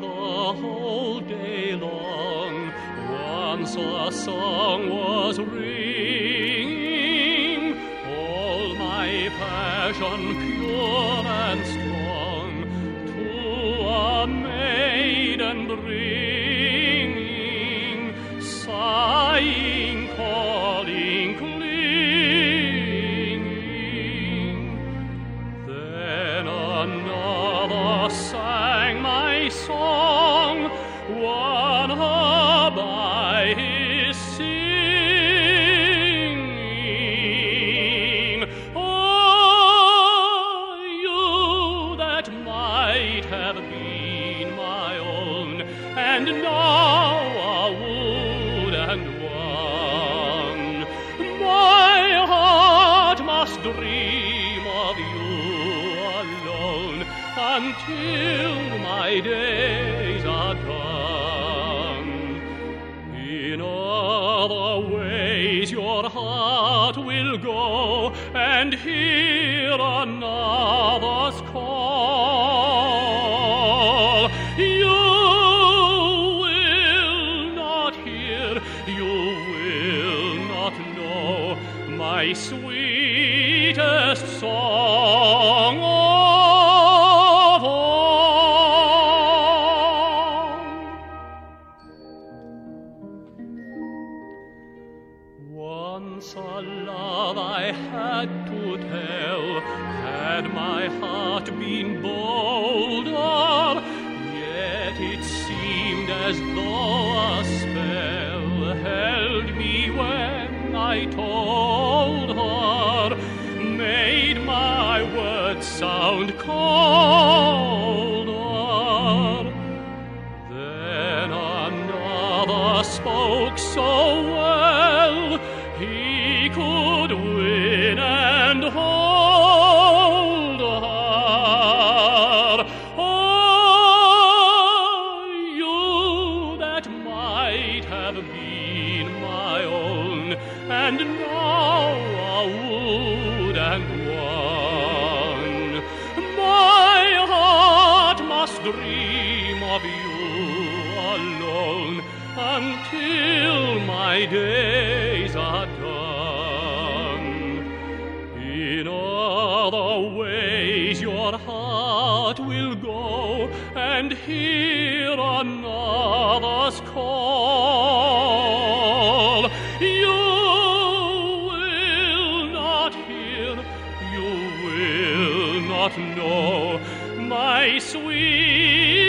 the whole day long. Once a song was ringing, all my passion pure and strong, to a maiden bringing, my own, and now are wood and won. My heart must dream of you alone until my days are done. In other ways your heart will go and hear another's call. My sweetest song of all. Once a love I had to tell, had my heart been bolder, yet it seemed as though a spell held me when I told sound colder. Then another spoke so well, he could win and hold her. Oh, you that might have been my own, and now are wood and dream of you alone until my days are done. In other ways your heart will go and hear another's call. sweet.